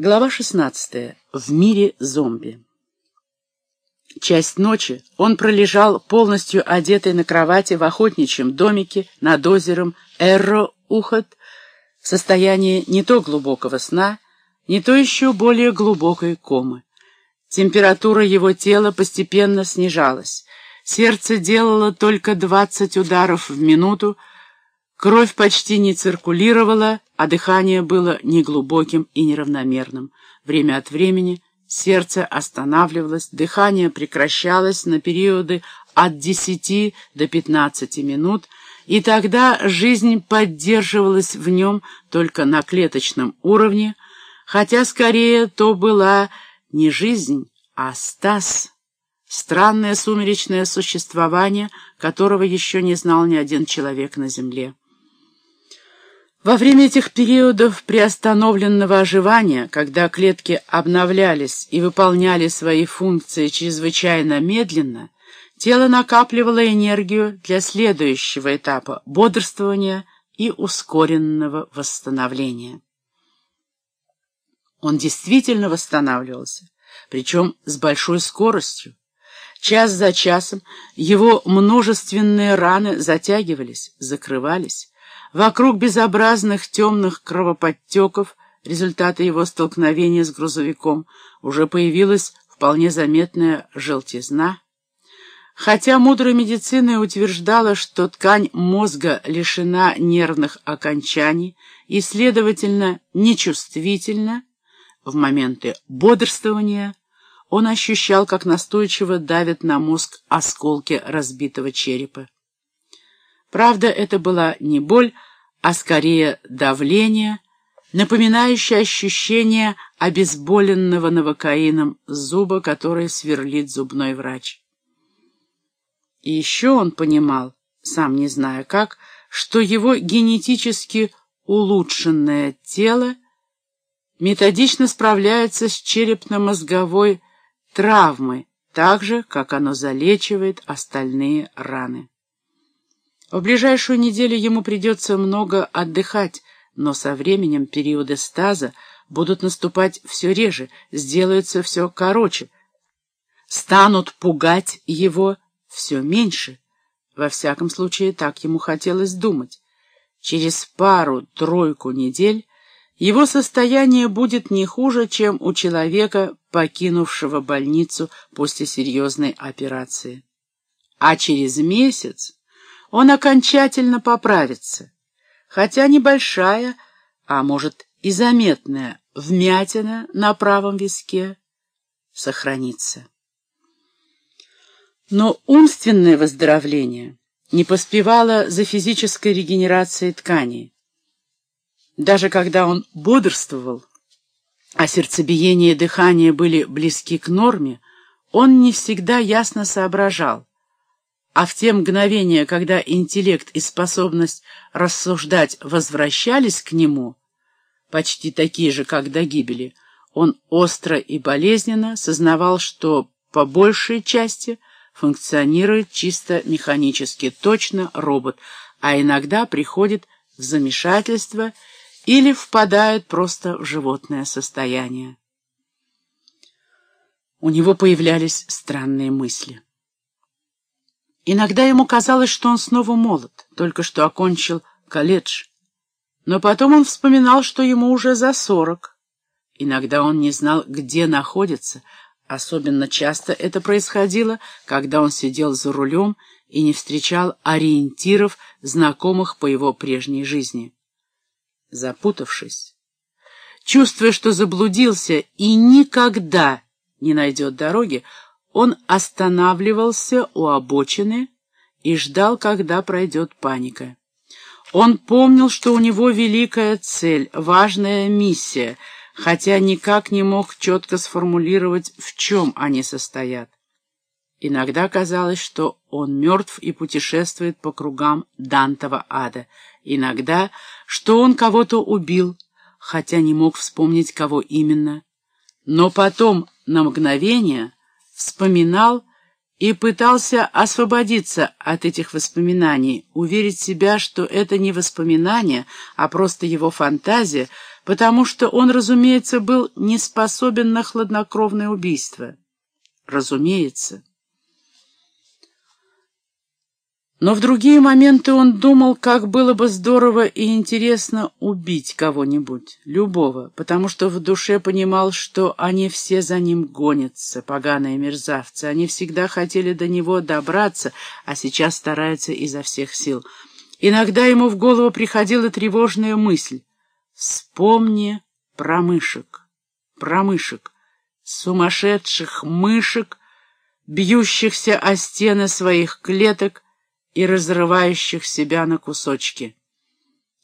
Глава 16. В мире зомби. Часть ночи он пролежал полностью одетый на кровати в охотничьем домике над озером Эрро-Ухот в состоянии не то глубокого сна, не то еще более глубокой комы. Температура его тела постепенно снижалась. Сердце делало только 20 ударов в минуту, Кровь почти не циркулировала, а дыхание было неглубоким и неравномерным. Время от времени сердце останавливалось, дыхание прекращалось на периоды от 10 до 15 минут, и тогда жизнь поддерживалась в нем только на клеточном уровне, хотя скорее то была не жизнь, а стаз, странное сумеречное существование, которого еще не знал ни один человек на Земле. Во время этих периодов приостановленного оживания, когда клетки обновлялись и выполняли свои функции чрезвычайно медленно, тело накапливало энергию для следующего этапа бодрствования и ускоренного восстановления. Он действительно восстанавливался, причем с большой скоростью. Час за часом его множественные раны затягивались, закрывались, Вокруг безобразных темных кровоподтеков, результаты его столкновения с грузовиком, уже появилась вполне заметная желтизна. Хотя мудрая медицина утверждала, что ткань мозга лишена нервных окончаний и, следовательно, нечувствительна, в моменты бодрствования он ощущал, как настойчиво давят на мозг осколки разбитого черепа. Правда, это была не боль, а скорее давление, напоминающее ощущение обезболенного новокаином зуба, который сверлит зубной врач. И еще он понимал, сам не зная как, что его генетически улучшенное тело методично справляется с черепно-мозговой травмой, так же, как оно залечивает остальные раны. В ближайшую неделю ему придется много отдыхать, но со временем периоды стаза будут наступать все реже, сделаются все короче, станут пугать его все меньше. Во всяком случае, так ему хотелось думать. Через пару-тройку недель его состояние будет не хуже, чем у человека, покинувшего больницу после серьезной операции. А через месяц он окончательно поправится, хотя небольшая, а может и заметная вмятина на правом виске сохранится. Но умственное выздоровление не поспевало за физической регенерацией тканей. Даже когда он бодрствовал, а сердцебиение и дыхание были близки к норме, он не всегда ясно соображал, а в те мгновения, когда интеллект и способность рассуждать возвращались к нему, почти такие же, как до гибели, он остро и болезненно сознавал, что по большей части функционирует чисто механически точно робот, а иногда приходит в замешательство или впадает просто в животное состояние. У него появлялись странные мысли. Иногда ему казалось, что он снова молод, только что окончил колледж. Но потом он вспоминал, что ему уже за сорок. Иногда он не знал, где находится. Особенно часто это происходило, когда он сидел за рулем и не встречал ориентиров, знакомых по его прежней жизни. Запутавшись, чувствуя, что заблудился и никогда не найдет дороги, он останавливался у обочины и ждал, когда пройдет паника. Он помнил, что у него великая цель, важная миссия, хотя никак не мог четко сформулировать, в чем они состоят. Иногда казалось, что он мертв и путешествует по кругам Дантова ада. Иногда, что он кого-то убил, хотя не мог вспомнить, кого именно. Но потом, на мгновение вспоминал и пытался освободиться от этих воспоминаний, уверить себя, что это не воспоминания, а просто его фантазия, потому что он, разумеется, был не способен на хладнокровное убийство. Разумеется. Но в другие моменты он думал, как было бы здорово и интересно убить кого-нибудь, любого, потому что в душе понимал, что они все за ним гонятся, поганые мерзавцы. Они всегда хотели до него добраться, а сейчас стараются изо всех сил. Иногда ему в голову приходила тревожная мысль. «Вспомни про мышек, про мышек, сумасшедших мышек, бьющихся о стены своих клеток, и разрывающих себя на кусочки.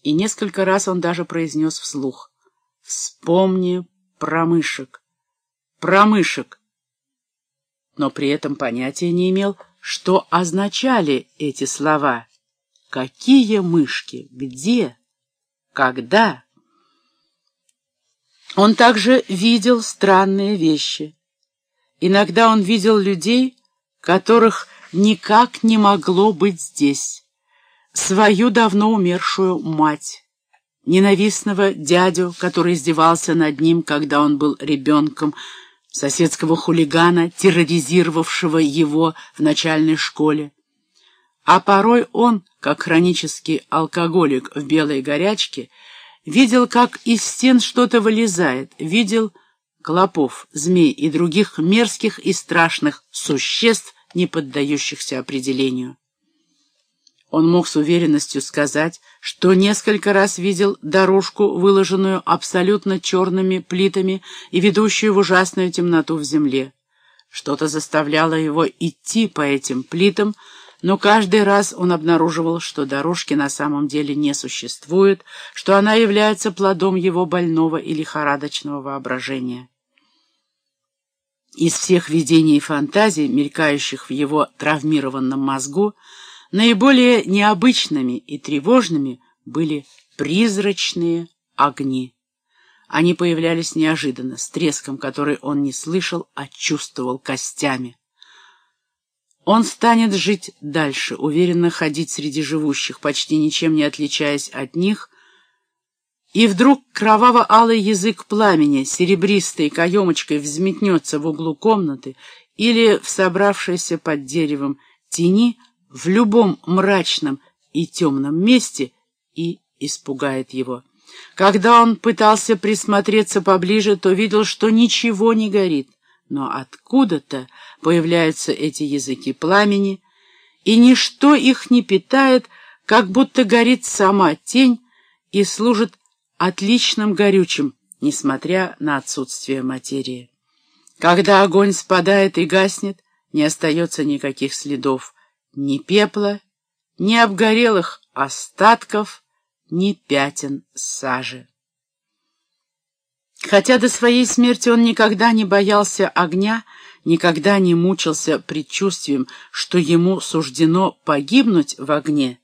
И несколько раз он даже произнес вслух «Вспомни про мышек, про мышек». Но при этом понятия не имел, что означали эти слова. Какие мышки? Где? Когда? Он также видел странные вещи. Иногда он видел людей, которых никак не могло быть здесь. Свою давно умершую мать, ненавистного дядю, который издевался над ним, когда он был ребенком, соседского хулигана, терроризировавшего его в начальной школе. А порой он, как хронический алкоголик в белой горячке, видел, как из стен что-то вылезает, видел клопов, змей и других мерзких и страшных существ, не поддающихся определению. Он мог с уверенностью сказать, что несколько раз видел дорожку, выложенную абсолютно черными плитами и ведущую в ужасную темноту в земле. Что-то заставляло его идти по этим плитам, но каждый раз он обнаруживал, что дорожки на самом деле не существует, что она является плодом его больного и лихорадочного воображения. Из всех видений и фантазий, мелькающих в его травмированном мозгу, наиболее необычными и тревожными были призрачные огни. Они появлялись неожиданно, с треском, который он не слышал, а чувствовал костями. Он станет жить дальше, уверенно ходить среди живущих, почти ничем не отличаясь от них, и вдруг кроваво-алый язык пламени серебристой каемочкой взметнется в углу комнаты или в собравшейся под деревом тени в любом мрачном и темном месте и испугает его. Когда он пытался присмотреться поближе, то видел, что ничего не горит, но откуда-то появляются эти языки пламени, и ничто их не питает, как будто горит сама тень и служит отличным горючим, несмотря на отсутствие материи. Когда огонь спадает и гаснет, не остается никаких следов ни пепла, ни обгорелых остатков, ни пятен сажи. Хотя до своей смерти он никогда не боялся огня, никогда не мучился предчувствием, что ему суждено погибнуть в огне,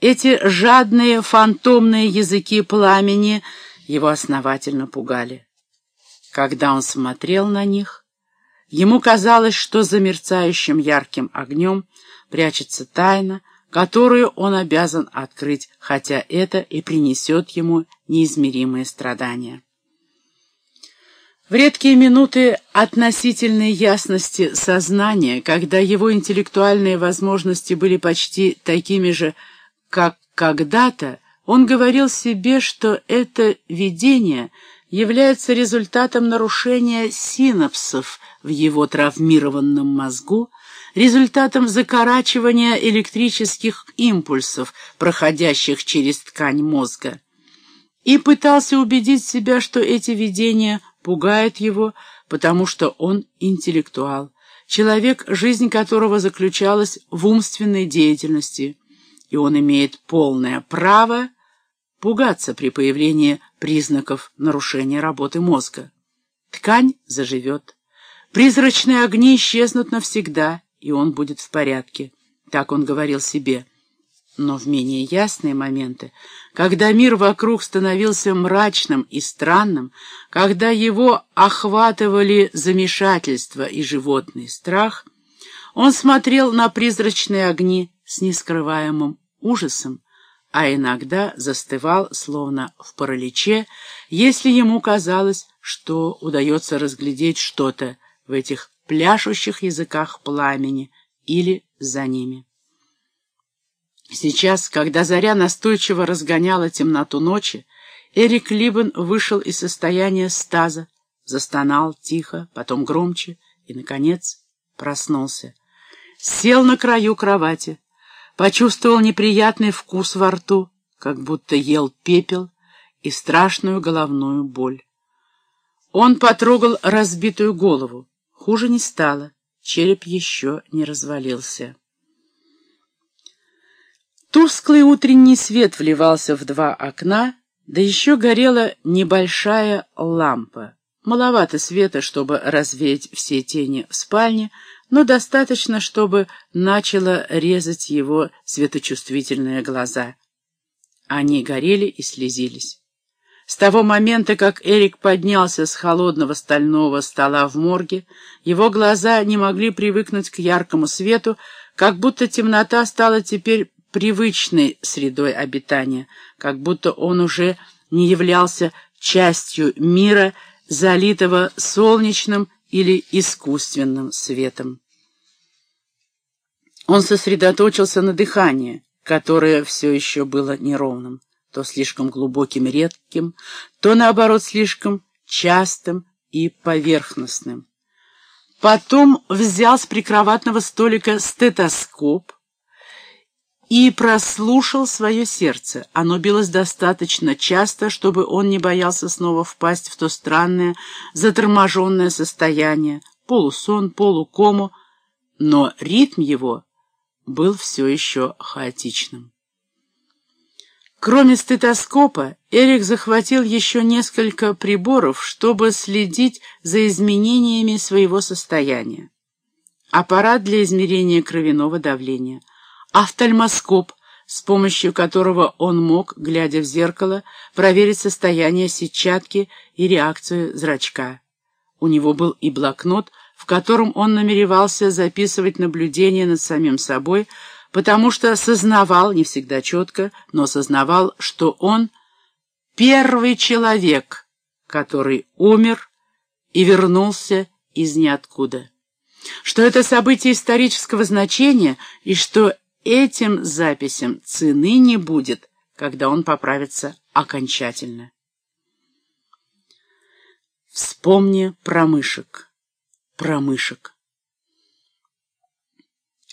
эти жадные фантомные языки пламени его основательно пугали. Когда он смотрел на них, ему казалось, что за мерцающим ярким огнем прячется тайна, которую он обязан открыть, хотя это и принесет ему неизмеримые страдания. В редкие минуты относительной ясности сознания, когда его интеллектуальные возможности были почти такими же, как когда-то он говорил себе, что это видение является результатом нарушения синапсов в его травмированном мозгу, результатом закорачивания электрических импульсов, проходящих через ткань мозга, и пытался убедить себя, что эти видения пугают его, потому что он интеллектуал, человек, жизнь которого заключалась в умственной деятельности – и он имеет полное право пугаться при появлении признаков нарушения работы мозга. Ткань заживет. Призрачные огни исчезнут навсегда, и он будет в порядке. Так он говорил себе. Но в менее ясные моменты, когда мир вокруг становился мрачным и странным, когда его охватывали замешательство и животный страх, он смотрел на призрачные огни с нескрываемым ужасом, а иногда застывал, словно в параличе, если ему казалось, что удается разглядеть что-то в этих пляшущих языках пламени или за ними. Сейчас, когда заря настойчиво разгоняла темноту ночи, Эрик Либен вышел из состояния стаза, застонал тихо, потом громче и, наконец, проснулся. Сел на краю кровати, почувствовал неприятный вкус во рту, как будто ел пепел и страшную головную боль. Он потрогал разбитую голову. Хуже не стало, череп еще не развалился. Тусклый утренний свет вливался в два окна, да еще горела небольшая лампа. Маловато света, чтобы развеять все тени в спальне, но достаточно, чтобы начало резать его светочувствительные глаза. Они горели и слезились. С того момента, как Эрик поднялся с холодного стального стола в морге, его глаза не могли привыкнуть к яркому свету, как будто темнота стала теперь привычной средой обитания, как будто он уже не являлся частью мира, залитого солнечным или искусственным светом. Он сосредоточился на дыхании, которое все еще было неровным то слишком глубоким и редким, то, наоборот, слишком частым и поверхностным. Потом взял с прикроватного столика стетоскоп и прослушал свое сердце. Оно билось достаточно часто, чтобы он не боялся снова впасть в то странное, заторможенное состояние, полусон, полукому, но ритм его был все еще хаотичным. Кроме стетоскопа, Эрик захватил еще несколько приборов, чтобы следить за изменениями своего состояния. Аппарат для измерения кровяного давления, офтальмоскоп, с помощью которого он мог, глядя в зеркало, проверить состояние сетчатки и реакцию зрачка. У него был и блокнот, в котором он намеревался записывать наблюдения над самим собой, потому что сознавал, не всегда четко, но сознавал, что он первый человек, который умер и вернулся из ниоткуда. Что это событие исторического значения и что этим записям цены не будет, когда он поправится окончательно. Вспомни промышек, промышек.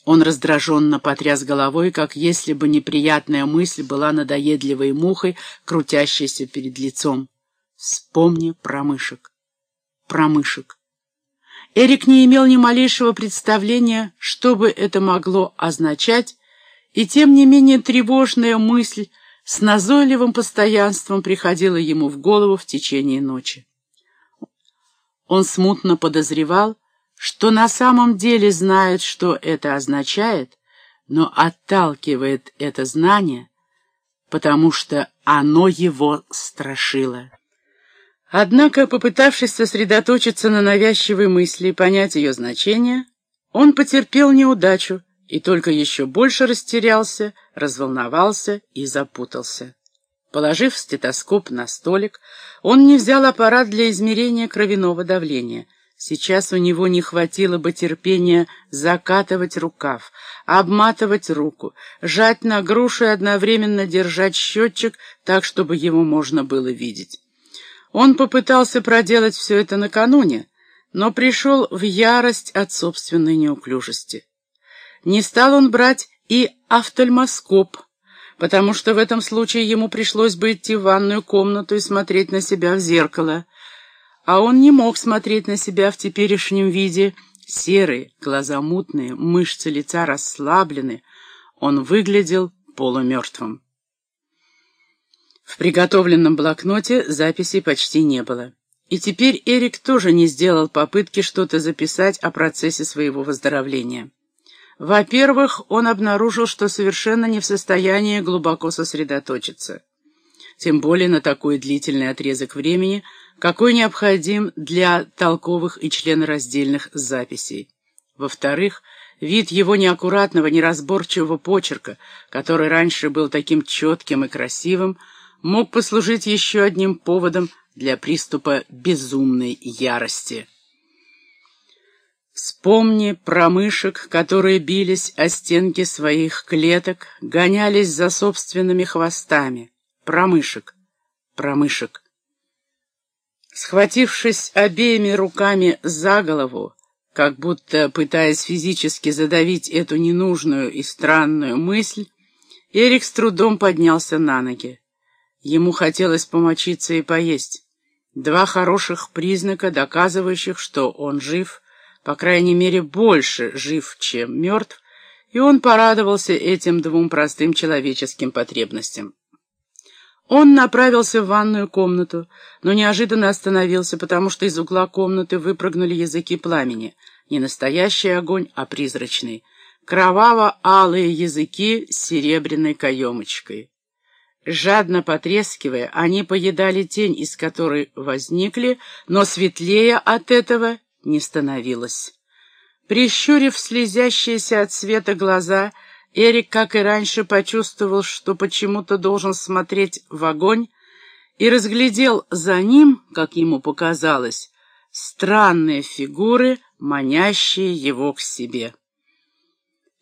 Он раздраженно потряс головой, как если бы неприятная мысль была надоедливой мухой, крутящейся перед лицом. Вспомни промышек. Промышек. Эрик не имел ни малейшего представления, что бы это могло означать, и тем не менее тревожная мысль с назойливым постоянством приходила ему в голову в течение ночи. Он смутно подозревал, что на самом деле знает, что это означает, но отталкивает это знание, потому что оно его страшило. Однако, попытавшись сосредоточиться на навязчивой мысли и понять ее значение, он потерпел неудачу и только еще больше растерялся, разволновался и запутался. Положив стетоскоп на столик, он не взял аппарат для измерения кровяного давления — Сейчас у него не хватило бы терпения закатывать рукав, обматывать руку, жать на грушу и одновременно держать счетчик так, чтобы его можно было видеть. Он попытался проделать все это накануне, но пришел в ярость от собственной неуклюжести. Не стал он брать и офтальмоскоп, потому что в этом случае ему пришлось бы идти в ванную комнату и смотреть на себя в зеркало — а он не мог смотреть на себя в теперешнем виде. Серые, глаза мутные, мышцы лица расслаблены. Он выглядел полумертвым. В приготовленном блокноте записей почти не было. И теперь Эрик тоже не сделал попытки что-то записать о процессе своего выздоровления. Во-первых, он обнаружил, что совершенно не в состоянии глубоко сосредоточиться. Тем более на такой длительный отрезок времени – какой необходим для толковых и членораздельных записей. Во-вторых, Вид его неаккуратного, неразборчивого почерка, который раньше был таким четким и красивым, мог послужить еще одним поводом для приступа безумной ярости. Вспомни про мышек, которые бились о стенки своих клеток, гонялись за собственными хвостами. Про мышек, про мышек. Схватившись обеими руками за голову, как будто пытаясь физически задавить эту ненужную и странную мысль, Эрик с трудом поднялся на ноги. Ему хотелось помочиться и поесть. Два хороших признака, доказывающих, что он жив, по крайней мере, больше жив, чем мертв, и он порадовался этим двум простым человеческим потребностям. Он направился в ванную комнату, но неожиданно остановился, потому что из угла комнаты выпрыгнули языки пламени. Не настоящий огонь, а призрачный. Кроваво-алые языки с серебряной каемочкой. Жадно потрескивая, они поедали тень, из которой возникли, но светлее от этого не становилось. Прищурив слезящиеся от света глаза, Эрик, как и раньше, почувствовал, что почему-то должен смотреть в огонь, и разглядел за ним, как ему показалось, странные фигуры, манящие его к себе.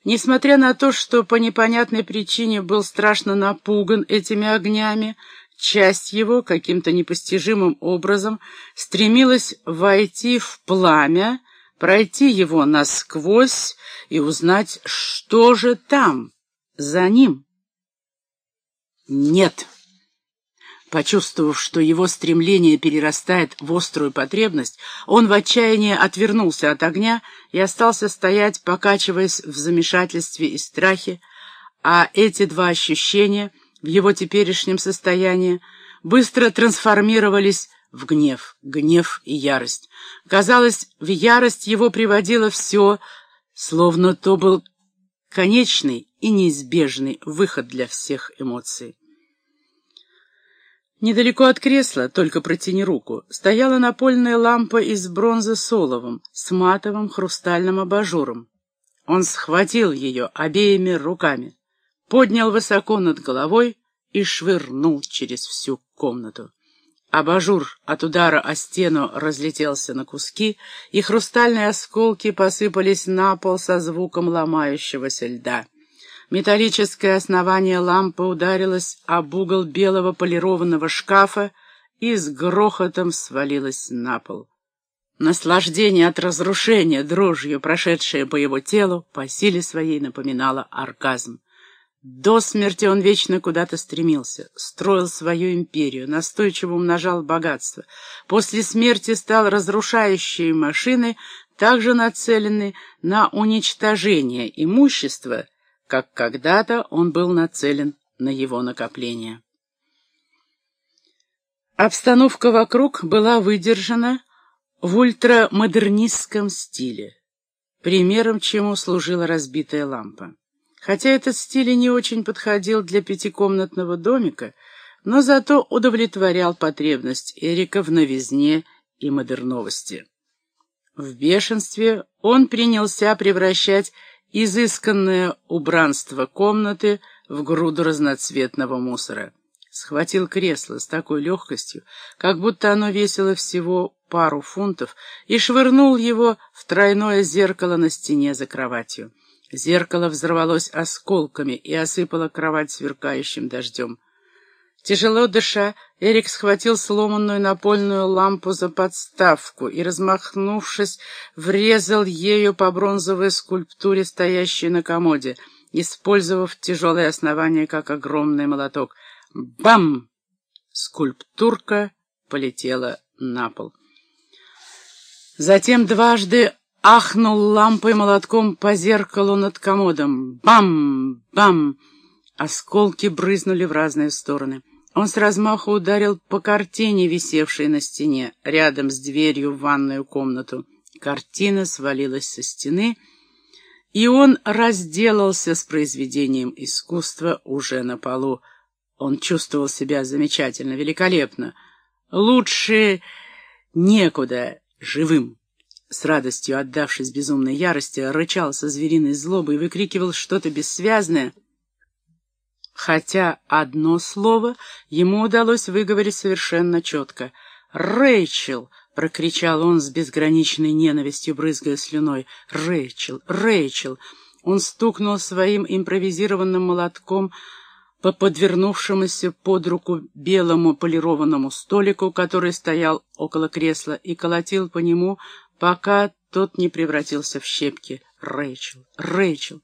Несмотря на то, что по непонятной причине был страшно напуган этими огнями, часть его каким-то непостижимым образом стремилась войти в пламя, пройти его насквозь и узнать, что же там, за ним. Нет. Почувствовав, что его стремление перерастает в острую потребность, он в отчаянии отвернулся от огня и остался стоять, покачиваясь в замешательстве и страхе, а эти два ощущения в его теперешнем состоянии быстро трансформировались в гнев, гнев и ярость. Казалось, в ярость его приводило все, словно то был конечный и неизбежный выход для всех эмоций. Недалеко от кресла, только протяни руку, стояла напольная лампа из бронзы с оловом, с матовым хрустальным абажуром. Он схватил ее обеими руками, поднял высоко над головой и швырнул через всю комнату. Абажур от удара о стену разлетелся на куски, и хрустальные осколки посыпались на пол со звуком ломающегося льда. Металлическое основание лампы ударилось об угол белого полированного шкафа и с грохотом свалилось на пол. Наслаждение от разрушения, дрожью, прошедшее по его телу, по силе своей напоминало оргазм. До смерти он вечно куда-то стремился, строил свою империю, настойчиво умножал богатство. После смерти стал разрушающей машиной, также нацеленной на уничтожение имущества, как когда-то он был нацелен на его накопление. Обстановка вокруг была выдержана в ультрамодернистском стиле, примером чему служила разбитая лампа. Хотя этот стиль и не очень подходил для пятикомнатного домика, но зато удовлетворял потребность Эрика в новизне и модерновости. В бешенстве он принялся превращать изысканное убранство комнаты в груду разноцветного мусора. Схватил кресло с такой легкостью, как будто оно весило всего пару фунтов, и швырнул его в тройное зеркало на стене за кроватью. Зеркало взорвалось осколками и осыпало кровать сверкающим дождем. Тяжело дыша, Эрик схватил сломанную напольную лампу за подставку и, размахнувшись, врезал ею по бронзовой скульптуре, стоящей на комоде, использовав тяжелое основание, как огромный молоток. Бам! Скульптурка полетела на пол. Затем дважды ахнул лампой молотком по зеркалу над комодом. Бам! Бам! Осколки брызнули в разные стороны. Он с размаху ударил по картине, висевшей на стене, рядом с дверью в ванную комнату. Картина свалилась со стены, и он разделался с произведением искусства уже на полу. Он чувствовал себя замечательно, великолепно. Лучше некуда живым. С радостью отдавшись безумной ярости, рычал со звериной злобой и выкрикивал что-то бессвязное, хотя одно слово ему удалось выговорить совершенно четко. «Рэйчел!» — прокричал он с безграничной ненавистью, брызгая слюной. «Рэйчел! Рэйчел!» Он стукнул своим импровизированным молотком по подвернувшемуся под руку белому полированному столику, который стоял около кресла, и колотил по нему, пока тот не превратился в щепки. «Рэйчел! Рэйчел!»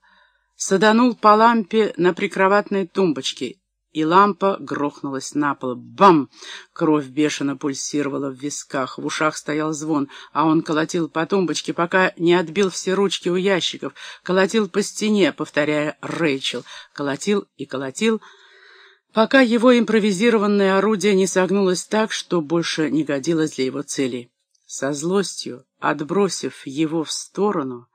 Саданул по лампе на прикроватной тумбочке, и лампа грохнулась на пол. Бам! Кровь бешено пульсировала в висках, в ушах стоял звон, а он колотил по тумбочке, пока не отбил все ручки у ящиков, колотил по стене, повторяя «Рэйчел», колотил и колотил, пока его импровизированное орудие не согнулось так, что больше не годилось для его целей. Со злостью, отбросив его в сторону,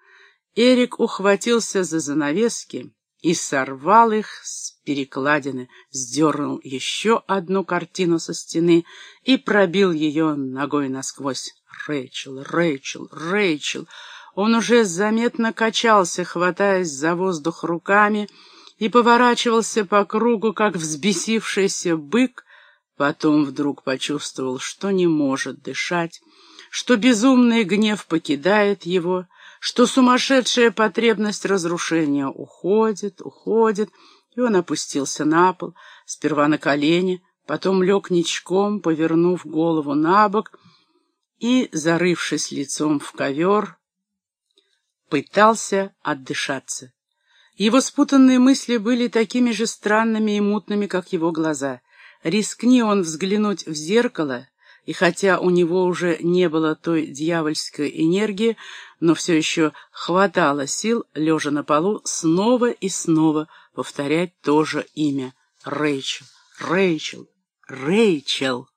Эрик ухватился за занавески и сорвал их с перекладины, сдернул еще одну картину со стены и пробил ее ногой насквозь. Рэйчел, Рэйчел, Рэйчел. Он уже заметно качался, хватаясь за воздух руками, и поворачивался по кругу, как взбесившийся бык, потом вдруг почувствовал, что не может дышать, что безумный гнев покидает его, что сумасшедшая потребность разрушения уходит, уходит, и он опустился на пол, сперва на колени, потом лег ничком, повернув голову на бок и, зарывшись лицом в ковер, пытался отдышаться. Его спутанные мысли были такими же странными и мутными, как его глаза. Рискни он взглянуть в зеркало — и хотя у него уже не было той дьявольской энергии, но все еще хватало сил, лежа на полу, снова и снова повторять то же имя — Рэйчел, Рэйчел, Рэйчел.